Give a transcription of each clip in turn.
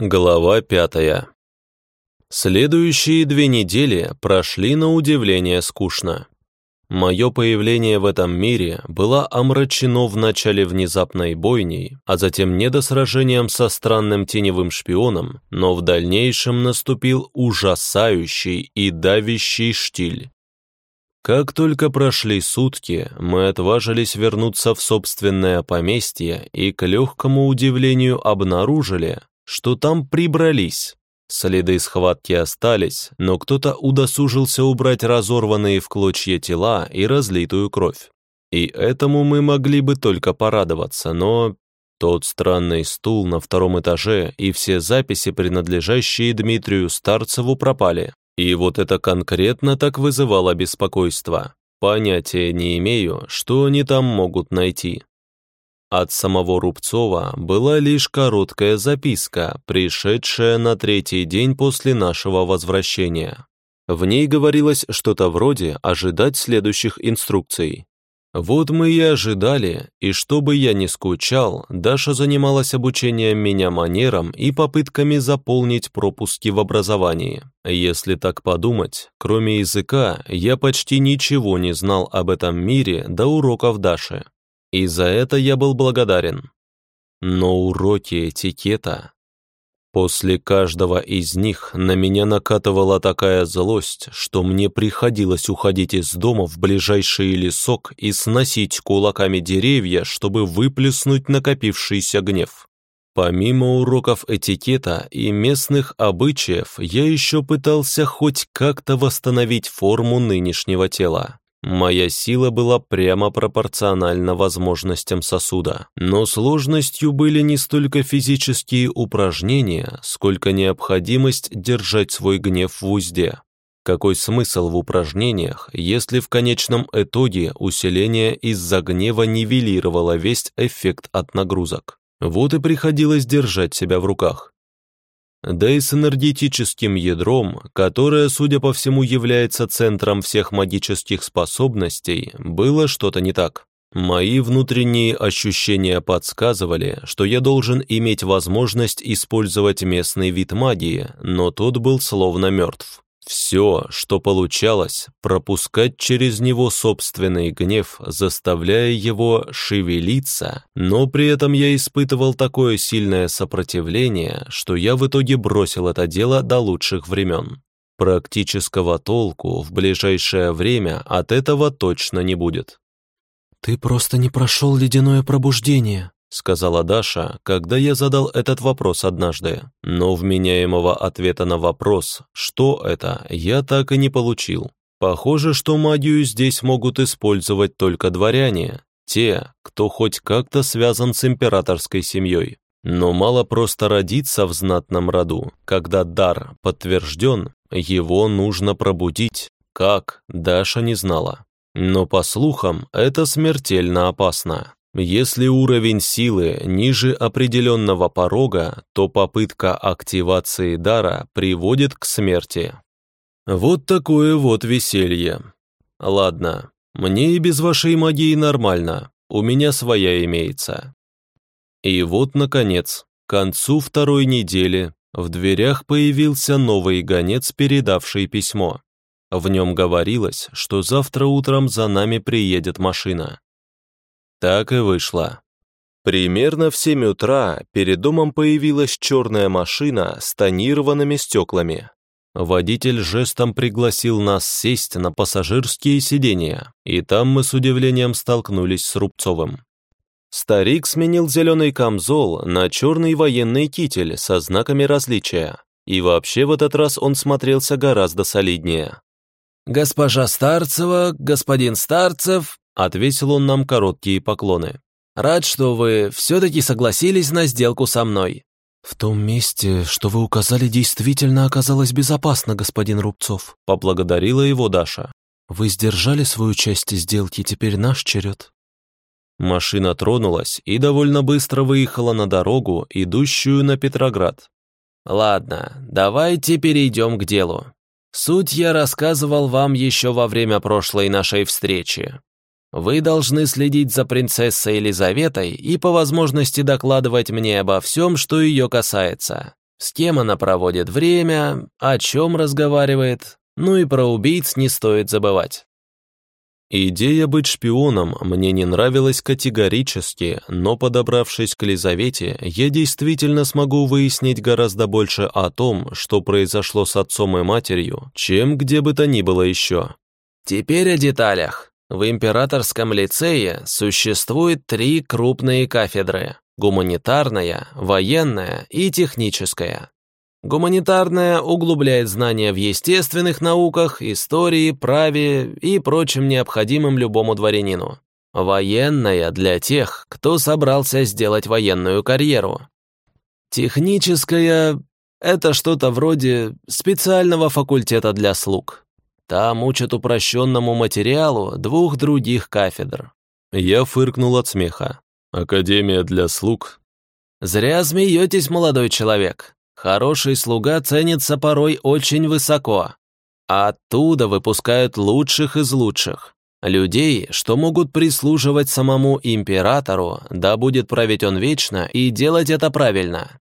Глава пятая. Следующие две недели прошли на удивление скучно. Мое появление в этом мире было омрачено в начале внезапной бойней, а затем недосражением со странным теневым шпионом, но в дальнейшем наступил ужасающий и давящий штиль. Как только прошли сутки, мы отважились вернуться в собственное поместье и, к легкому удивлению, обнаружили, что там прибрались. Следы схватки остались, но кто-то удосужился убрать разорванные в клочья тела и разлитую кровь. И этому мы могли бы только порадоваться, но тот странный стул на втором этаже и все записи, принадлежащие Дмитрию Старцеву, пропали. И вот это конкретно так вызывало беспокойство. Понятия не имею, что они там могут найти. От самого Рубцова была лишь короткая записка, пришедшая на третий день после нашего возвращения. В ней говорилось что-то вроде ожидать следующих инструкций. Вот мы и ожидали, и чтобы я не скучал, Даша занималась обучением меня манерам и попытками заполнить пропуски в образовании. Если так подумать, кроме языка, я почти ничего не знал об этом мире до уроков Даши и за это я был благодарен. Но уроки этикета... После каждого из них на меня накатывала такая злость, что мне приходилось уходить из дома в ближайший лесок и сносить кулаками деревья, чтобы выплеснуть накопившийся гнев. Помимо уроков этикета и местных обычаев, я еще пытался хоть как-то восстановить форму нынешнего тела. Моя сила была прямо пропорциональна возможностям сосуда, но сложностью были не столько физические упражнения, сколько необходимость держать свой гнев в узде. Какой смысл в упражнениях, если в конечном итоге усиление из-за гнева нивелировало весь эффект от нагрузок? Вот и приходилось держать себя в руках да и с энергетическим ядром, которое, судя по всему, является центром всех магических способностей, было что-то не так. Мои внутренние ощущения подсказывали, что я должен иметь возможность использовать местный вид магии, но тот был словно мертв. Все, что получалось, пропускать через него собственный гнев, заставляя его шевелиться, но при этом я испытывал такое сильное сопротивление, что я в итоге бросил это дело до лучших времен. Практического толку в ближайшее время от этого точно не будет. «Ты просто не прошел ледяное пробуждение», сказала Даша, когда я задал этот вопрос однажды. Но вменяемого ответа на вопрос, что это, я так и не получил. Похоже, что магию здесь могут использовать только дворяне, те, кто хоть как-то связан с императорской семьей. Но мало просто родиться в знатном роду, когда дар подтвержден, его нужно пробудить. Как, Даша не знала. Но по слухам, это смертельно опасно. Если уровень силы ниже определенного порога, то попытка активации дара приводит к смерти. Вот такое вот веселье. Ладно, мне и без вашей магии нормально, у меня своя имеется. И вот, наконец, к концу второй недели в дверях появился новый гонец, передавший письмо. В нем говорилось, что завтра утром за нами приедет машина. Так и вышло. Примерно в 7 утра перед домом появилась черная машина с тонированными стеклами. Водитель жестом пригласил нас сесть на пассажирские сиденья, и там мы с удивлением столкнулись с Рубцовым. Старик сменил зеленый камзол на черный военный китель со знаками различия, и вообще в этот раз он смотрелся гораздо солиднее. «Госпожа Старцева, господин Старцев, Отвесил он нам короткие поклоны. «Рад, что вы все-таки согласились на сделку со мной». «В том месте, что вы указали, действительно оказалось безопасно, господин Рубцов», поблагодарила его Даша. «Вы сдержали свою часть сделки, теперь наш черед». Машина тронулась и довольно быстро выехала на дорогу, идущую на Петроград. «Ладно, давайте перейдем к делу. Суть я рассказывал вам еще во время прошлой нашей встречи. Вы должны следить за принцессой Елизаветой и по возможности докладывать мне обо всем, что ее касается. С кем она проводит время, о чем разговаривает, ну и про убийц не стоит забывать. Идея быть шпионом мне не нравилась категорически, но подобравшись к Лизавете, я действительно смогу выяснить гораздо больше о том, что произошло с отцом и матерью, чем где бы то ни было еще. Теперь о деталях. В императорском лицее существует три крупные кафедры – гуманитарная, военная и техническая. Гуманитарная углубляет знания в естественных науках, истории, праве и прочем необходимым любому дворянину. Военная для тех, кто собрался сделать военную карьеру. Техническая — это что-то вроде специального факультета для слуг. Там учат упрощенному материалу двух других кафедр. Я фыркнул от смеха. Академия для слуг. Зря смеетесь, молодой человек. Хороший слуга ценится порой очень высоко. А оттуда выпускают лучших из лучших. Людей, что могут прислуживать самому императору, да будет править он вечно и делать это правильно.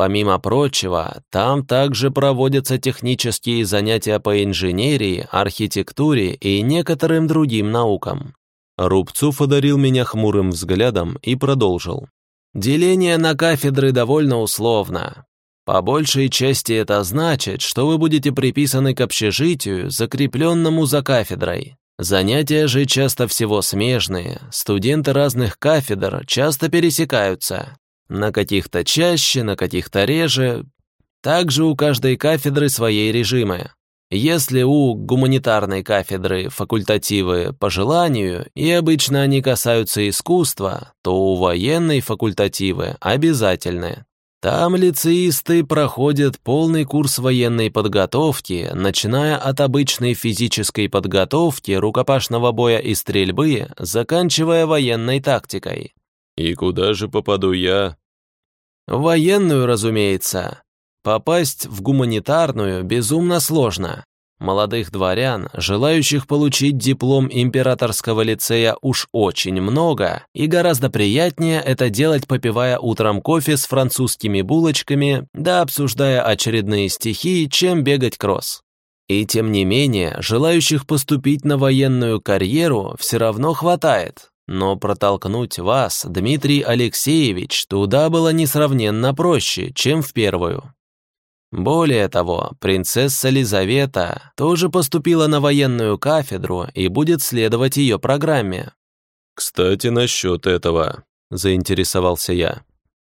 Помимо прочего, там также проводятся технические занятия по инженерии, архитектуре и некоторым другим наукам. Рубцов одарил меня хмурым взглядом и продолжил. Деление на кафедры довольно условно. По большей части это значит, что вы будете приписаны к общежитию, закрепленному за кафедрой. Занятия же часто всего смежные, студенты разных кафедр часто пересекаются. На каких-то чаще, на каких-то реже. Также у каждой кафедры свои режимы. Если у гуманитарной кафедры факультативы по желанию, и обычно они касаются искусства, то у военной факультативы обязательны. Там лицеисты проходят полный курс военной подготовки, начиная от обычной физической подготовки, рукопашного боя и стрельбы, заканчивая военной тактикой. «И куда же попаду я?» Военную, разумеется. Попасть в гуманитарную безумно сложно. Молодых дворян, желающих получить диплом императорского лицея уж очень много, и гораздо приятнее это делать, попивая утром кофе с французскими булочками, да обсуждая очередные стихи, чем бегать кросс. И тем не менее, желающих поступить на военную карьеру все равно хватает, но протолкнуть вас, Дмитрий Алексеевич, туда было несравненно проще, чем в первую. Более того, принцесса Лизавета тоже поступила на военную кафедру и будет следовать ее программе. «Кстати, насчет этого», — заинтересовался я.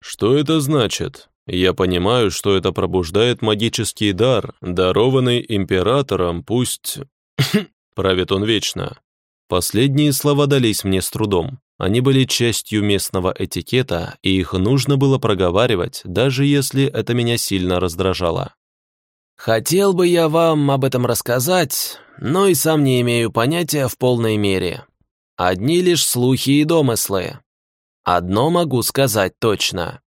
«Что это значит? Я понимаю, что это пробуждает магический дар, дарованный императором, пусть... правит он вечно». Последние слова дались мне с трудом. Они были частью местного этикета, и их нужно было проговаривать, даже если это меня сильно раздражало. «Хотел бы я вам об этом рассказать, но и сам не имею понятия в полной мере. Одни лишь слухи и домыслы. Одно могу сказать точно.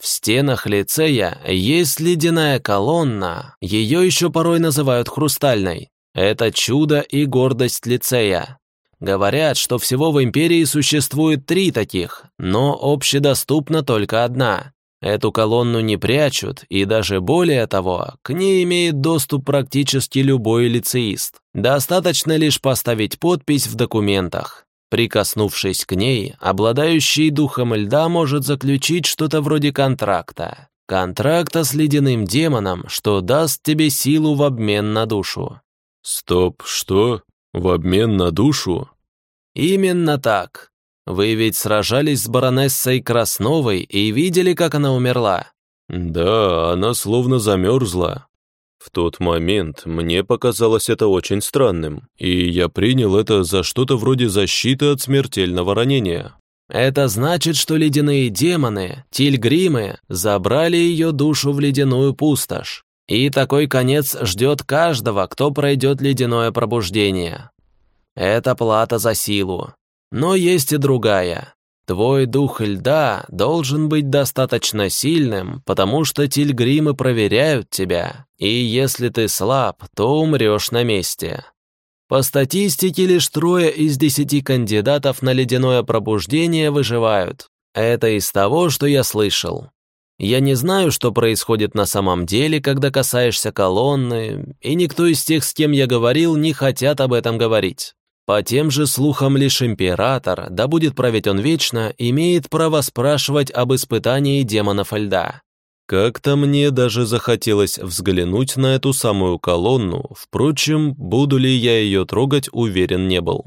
В стенах лицея есть ледяная колонна, ее еще порой называют хрустальной. Это чудо и гордость лицея. Говорят, что всего в империи существует три таких, но общедоступна только одна. Эту колонну не прячут, и даже более того, к ней имеет доступ практически любой лицеист. Достаточно лишь поставить подпись в документах. Прикоснувшись к ней, обладающий духом льда может заключить что-то вроде контракта. Контракта с ледяным демоном, что даст тебе силу в обмен на душу. «Стоп, что? В обмен на душу?» «Именно так. Вы ведь сражались с баронессой Красновой и видели, как она умерла?» «Да, она словно замерзла. В тот момент мне показалось это очень странным, и я принял это за что-то вроде защиты от смертельного ранения». «Это значит, что ледяные демоны, тильгримы, забрали ее душу в ледяную пустошь. И такой конец ждет каждого, кто пройдет ледяное пробуждение. Это плата за силу. Но есть и другая. Твой дух льда должен быть достаточно сильным, потому что тильгримы проверяют тебя, и если ты слаб, то умрешь на месте. По статистике лишь трое из десяти кандидатов на ледяное пробуждение выживают. Это из того, что я слышал. Я не знаю, что происходит на самом деле, когда касаешься колонны, и никто из тех, с кем я говорил, не хотят об этом говорить. По тем же слухам лишь император, да будет править он вечно, имеет право спрашивать об испытании демонов льда. Как-то мне даже захотелось взглянуть на эту самую колонну, впрочем, буду ли я ее трогать, уверен не был.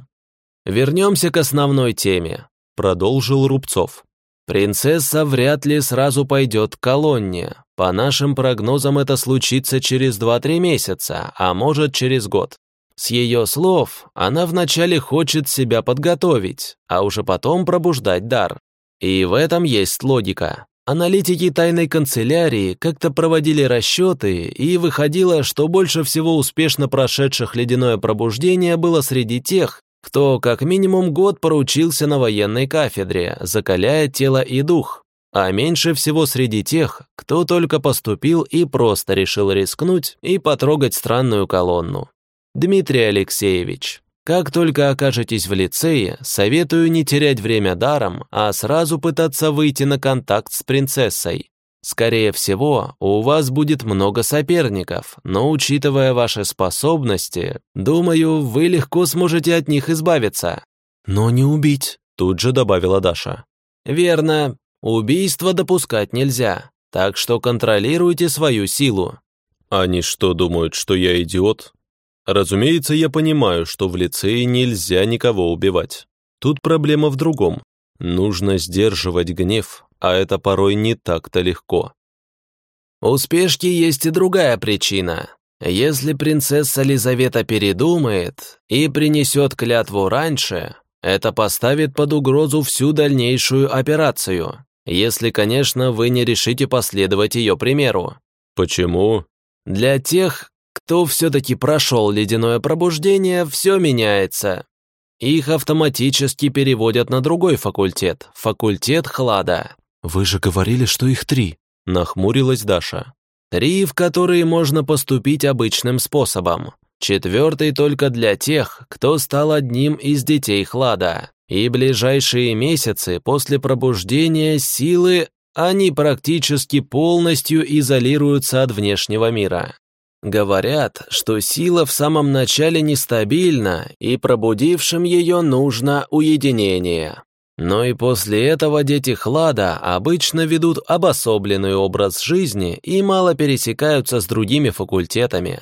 «Вернемся к основной теме», — продолжил Рубцов. «Принцесса вряд ли сразу пойдет к колонне. По нашим прогнозам это случится через 2-3 месяца, а может через год. С ее слов, она вначале хочет себя подготовить, а уже потом пробуждать дар. И в этом есть логика. Аналитики тайной канцелярии как-то проводили расчеты, и выходило, что больше всего успешно прошедших ледяное пробуждение было среди тех, кто как минимум год проучился на военной кафедре, закаляя тело и дух, а меньше всего среди тех, кто только поступил и просто решил рискнуть и потрогать странную колонну. Дмитрий Алексеевич, как только окажетесь в лицее, советую не терять время даром, а сразу пытаться выйти на контакт с принцессой. Скорее всего, у вас будет много соперников, но учитывая ваши способности, думаю, вы легко сможете от них избавиться. Но не убить, тут же добавила Даша. Верно, убийство допускать нельзя, так что контролируйте свою силу. Они что, думают, что я идиот? Разумеется, я понимаю, что в лицее нельзя никого убивать. Тут проблема в другом. Нужно сдерживать гнев, а это порой не так-то легко. У спешки есть и другая причина. Если принцесса Лизавета передумает и принесет клятву раньше, это поставит под угрозу всю дальнейшую операцию, если, конечно, вы не решите последовать ее примеру. Почему? Для тех, кто все-таки прошел ледяное пробуждение, все меняется. Их автоматически переводят на другой факультет, факультет хлада. «Вы же говорили, что их три», — нахмурилась Даша. «Три, в которые можно поступить обычным способом. Четвертый только для тех, кто стал одним из детей хлада. И ближайшие месяцы после пробуждения силы они практически полностью изолируются от внешнего мира. Говорят, что сила в самом начале нестабильна, и пробудившим ее нужно уединение. Но и после этого дети Хлада обычно ведут обособленный образ жизни и мало пересекаются с другими факультетами.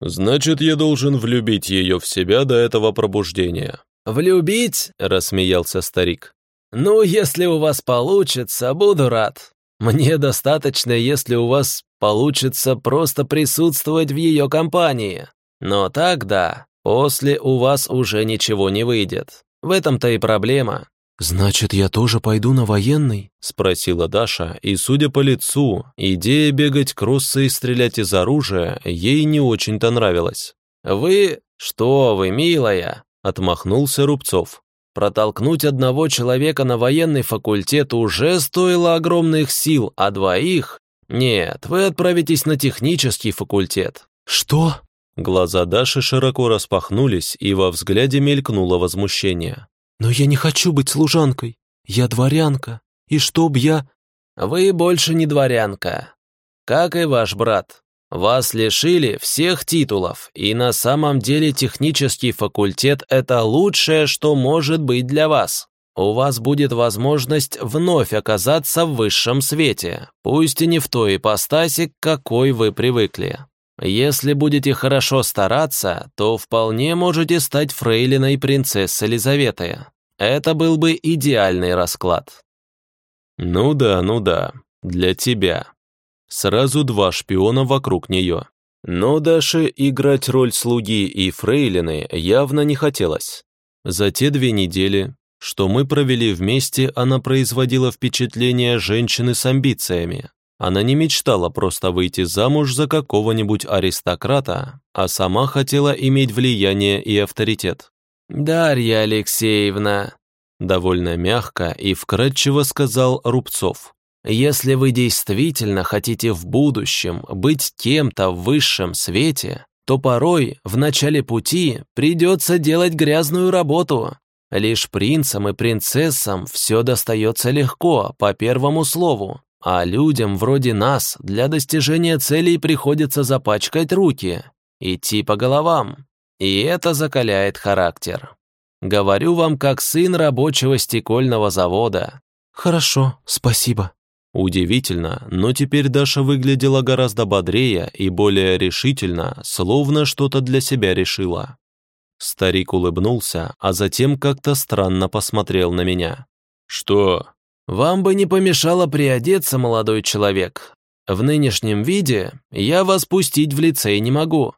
«Значит, я должен влюбить ее в себя до этого пробуждения». «Влюбить?» – рассмеялся старик. «Ну, если у вас получится, буду рад. Мне достаточно, если у вас получится просто присутствовать в ее компании. Но тогда, после у вас уже ничего не выйдет. В этом-то и проблема. «Значит, я тоже пойду на военный?» — спросила Даша, и, судя по лицу, идея бегать кроссы и стрелять из оружия ей не очень-то нравилась. «Вы... что вы, милая?» — отмахнулся Рубцов. «Протолкнуть одного человека на военный факультет уже стоило огромных сил, а двоих «Нет, вы отправитесь на технический факультет». «Что?» Глаза Даши широко распахнулись, и во взгляде мелькнуло возмущение. «Но я не хочу быть служанкой. Я дворянка. И чтоб я...» «Вы больше не дворянка. Как и ваш брат. Вас лишили всех титулов, и на самом деле технический факультет – это лучшее, что может быть для вас у вас будет возможность вновь оказаться в высшем свете, пусть и не в той ипостаси, к какой вы привыкли. Если будете хорошо стараться, то вполне можете стать фрейлиной принцессы Елизаветы. Это был бы идеальный расклад. Ну да, ну да, для тебя. Сразу два шпиона вокруг нее. Но Даше играть роль слуги и фрейлины явно не хотелось. За те две недели, что мы провели вместе, она производила впечатление женщины с амбициями. Она не мечтала просто выйти замуж за какого-нибудь аристократа, а сама хотела иметь влияние и авторитет. «Дарья Алексеевна», — довольно мягко и вкратчиво сказал Рубцов, «если вы действительно хотите в будущем быть кем-то в высшем свете, то порой в начале пути придется делать грязную работу, Лишь принцам и принцессам все достается легко, по первому слову, А людям вроде нас для достижения целей приходится запачкать руки, идти по головам. И это закаляет характер. Говорю вам как сын рабочего стекольного завода. Хорошо, спасибо. Удивительно, но теперь Даша выглядела гораздо бодрее и более решительно, словно что-то для себя решила. Старик улыбнулся, а затем как-то странно посмотрел на меня. «Что?» «Вам бы не помешало приодеться, молодой человек. В нынешнем виде я вас пустить в лицей не могу.